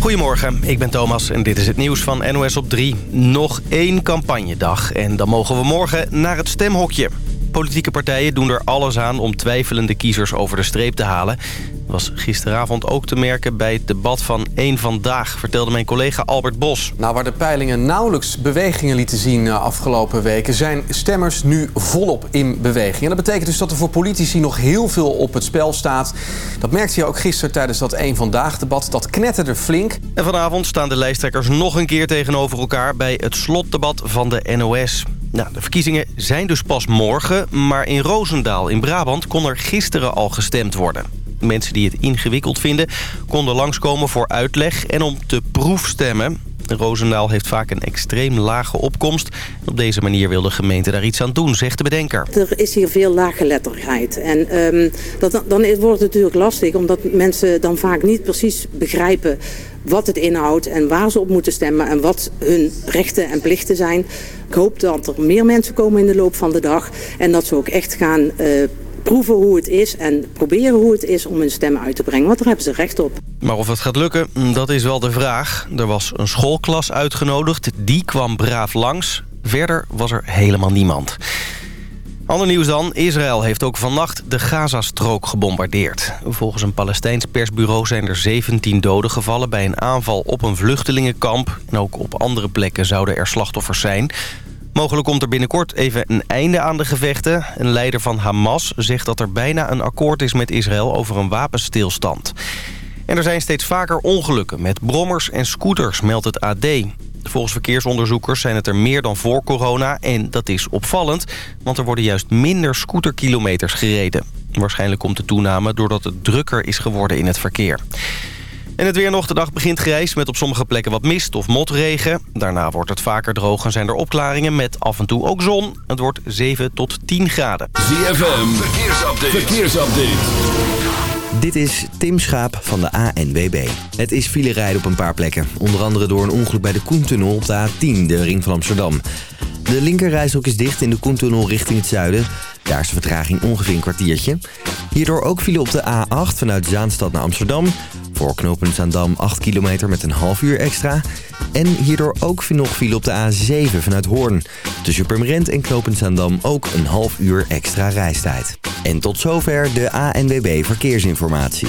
Goedemorgen, ik ben Thomas en dit is het nieuws van NOS op 3. Nog één campagnedag en dan mogen we morgen naar het stemhokje. Politieke partijen doen er alles aan om twijfelende kiezers over de streep te halen was gisteravond ook te merken bij het debat van Eén Vandaag... vertelde mijn collega Albert Bos. Nou, waar de peilingen nauwelijks bewegingen lieten zien uh, afgelopen weken... zijn stemmers nu volop in beweging. En dat betekent dus dat er voor politici nog heel veel op het spel staat. Dat merkte je ook gisteren tijdens dat Eén Vandaag-debat. Dat knetterde flink. En vanavond staan de lijsttrekkers nog een keer tegenover elkaar... bij het slotdebat van de NOS. Nou, de verkiezingen zijn dus pas morgen, maar in Roosendaal in Brabant kon er gisteren al gestemd worden. Mensen die het ingewikkeld vinden konden langskomen voor uitleg en om te proefstemmen. Roosendaal heeft vaak een extreem lage opkomst. Op deze manier wil de gemeente daar iets aan doen, zegt de bedenker. Er is hier veel laaggeletterheid. En um, dat, dan wordt het natuurlijk lastig... omdat mensen dan vaak niet precies begrijpen wat het inhoudt... en waar ze op moeten stemmen en wat hun rechten en plichten zijn. Ik hoop dat er meer mensen komen in de loop van de dag... en dat ze ook echt gaan uh, proeven hoe het is en proberen hoe het is om hun stem uit te brengen. Want daar hebben ze recht op. Maar of het gaat lukken, dat is wel de vraag. Er was een schoolklas uitgenodigd, die kwam braaf langs. Verder was er helemaal niemand. Ander nieuws dan. Israël heeft ook vannacht de Gazastrook gebombardeerd. Volgens een Palestijns persbureau zijn er 17 doden gevallen... bij een aanval op een vluchtelingenkamp. En ook op andere plekken zouden er slachtoffers zijn. Mogelijk komt er binnenkort even een einde aan de gevechten. Een leider van Hamas zegt dat er bijna een akkoord is met Israël over een wapenstilstand. En er zijn steeds vaker ongelukken met brommers en scooters, meldt het AD. Volgens verkeersonderzoekers zijn het er meer dan voor corona en dat is opvallend, want er worden juist minder scooterkilometers gereden. Waarschijnlijk komt de toename doordat het drukker is geworden in het verkeer. En het weer nog. De dag begint grijs met op sommige plekken wat mist of motregen. Daarna wordt het vaker droog en zijn er opklaringen met af en toe ook zon. Het wordt 7 tot 10 graden. ZFM, verkeersupdate. verkeersupdate. Dit is Tim Schaap van de ANWB. Het is file rijden op een paar plekken. Onder andere door een ongeluk bij de Koentunnel op de A10, de ring van Amsterdam. De linkerrijstrook is dicht in de Koentunnel richting het zuiden. Daar is de vertraging ongeveer een kwartiertje. Hierdoor ook file op de A8 vanuit Zaanstad naar Amsterdam. Voor knooppunt Zaandam 8 kilometer met een half uur extra. En hierdoor ook nog file op de A7 vanuit Hoorn. Tussen Purmerend en knooppunt Zaandam ook een half uur extra reistijd. En tot zover de ANWB Verkeersinformatie.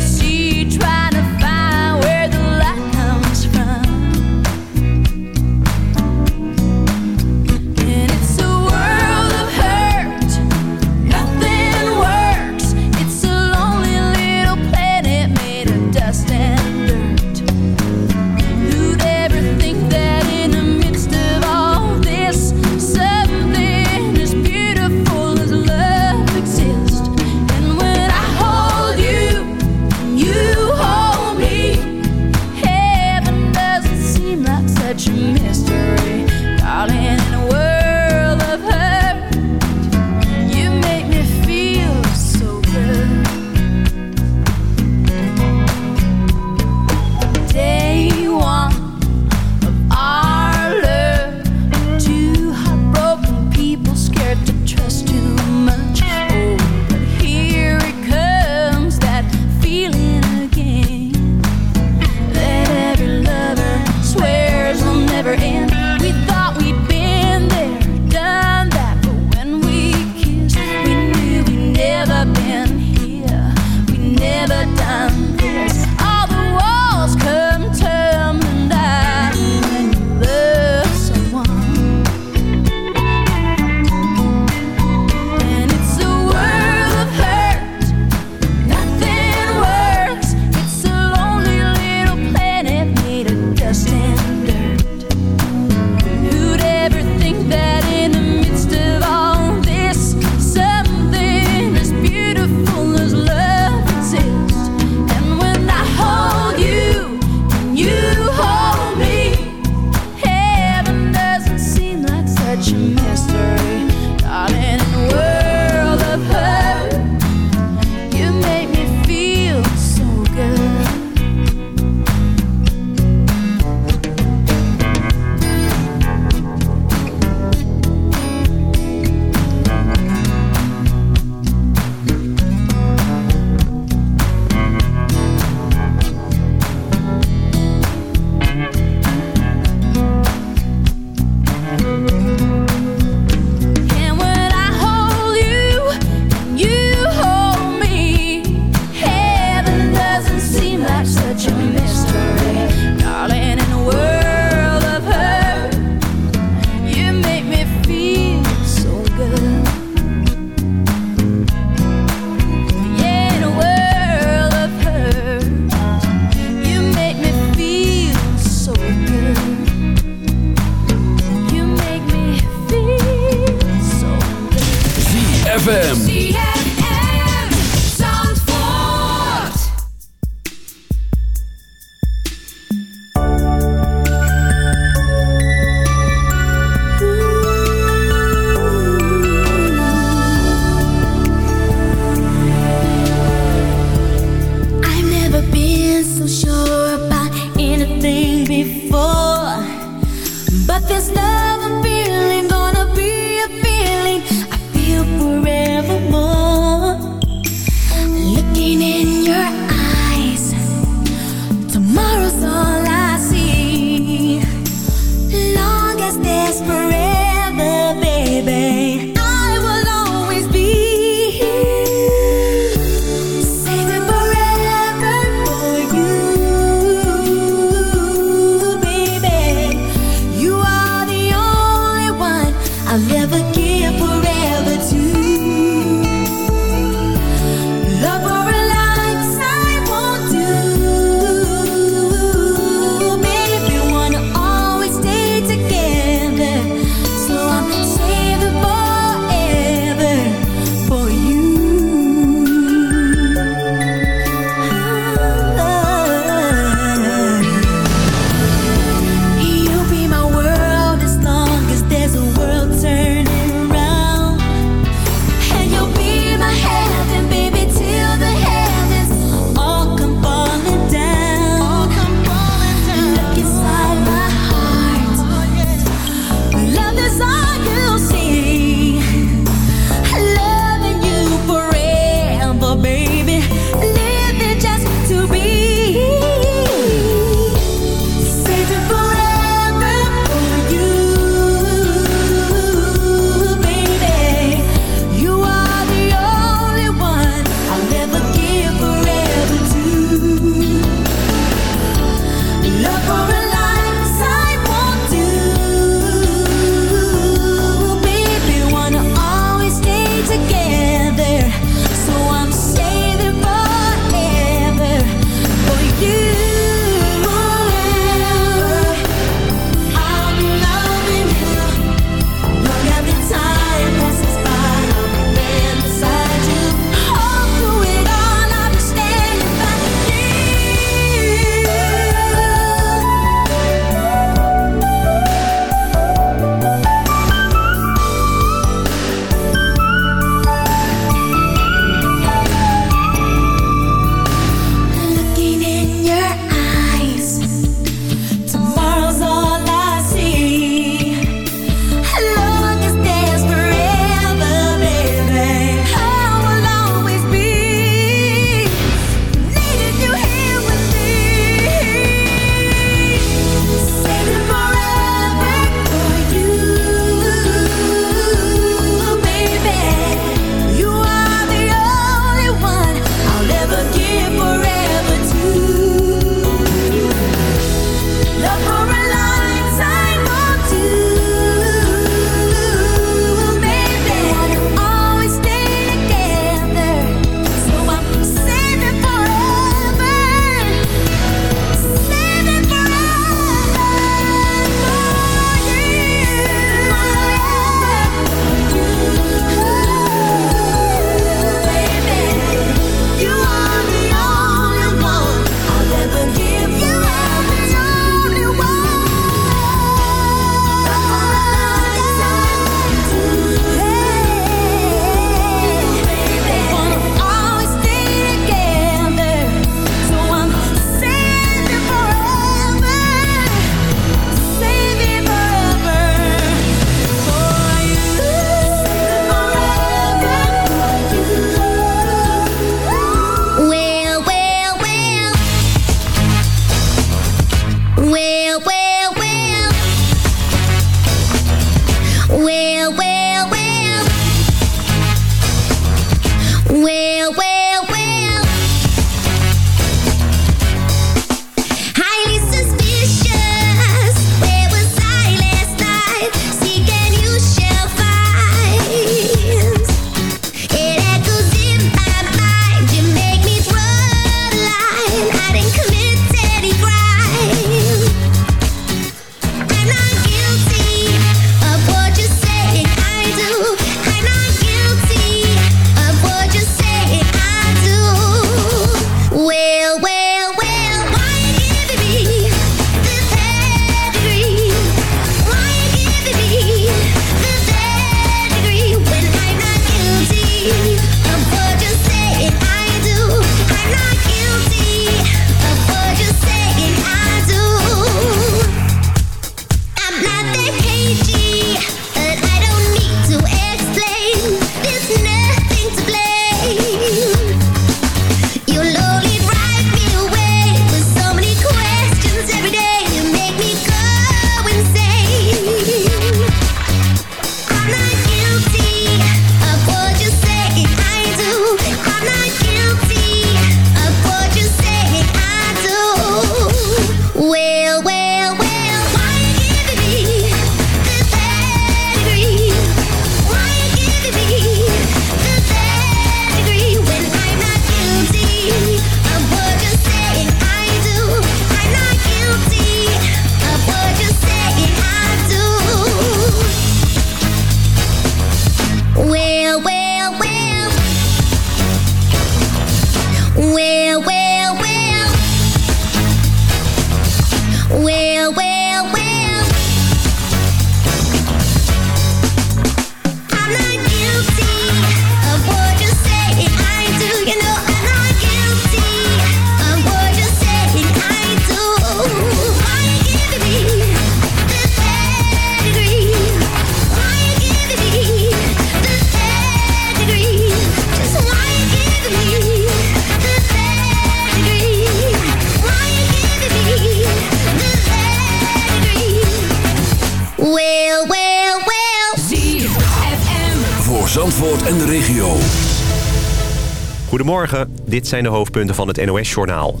Goedemorgen, dit zijn de hoofdpunten van het NOS-journaal.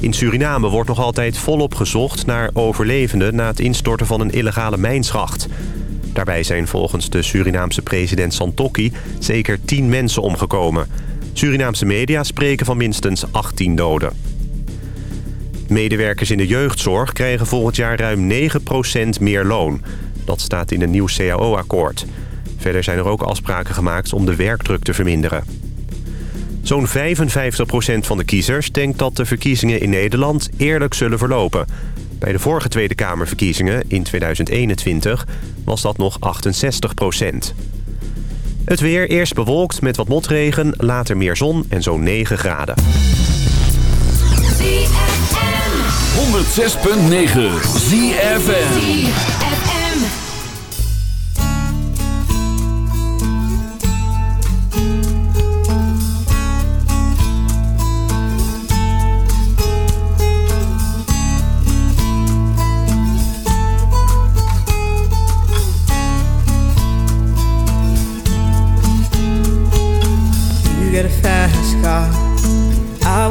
In Suriname wordt nog altijd volop gezocht naar overlevenden... na het instorten van een illegale mijnschacht. Daarbij zijn volgens de Surinaamse president Santokki... zeker 10 mensen omgekomen. Surinaamse media spreken van minstens 18 doden. Medewerkers in de jeugdzorg krijgen volgend jaar ruim 9% meer loon. Dat staat in een nieuw CAO-akkoord. Verder zijn er ook afspraken gemaakt om de werkdruk te verminderen. Zo'n 55% van de kiezers denkt dat de verkiezingen in Nederland eerlijk zullen verlopen. Bij de vorige Tweede Kamerverkiezingen in 2021 was dat nog 68%. Het weer eerst bewolkt met wat motregen, later meer zon en zo'n 9 graden. 106.9 ZFM.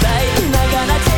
大事ながら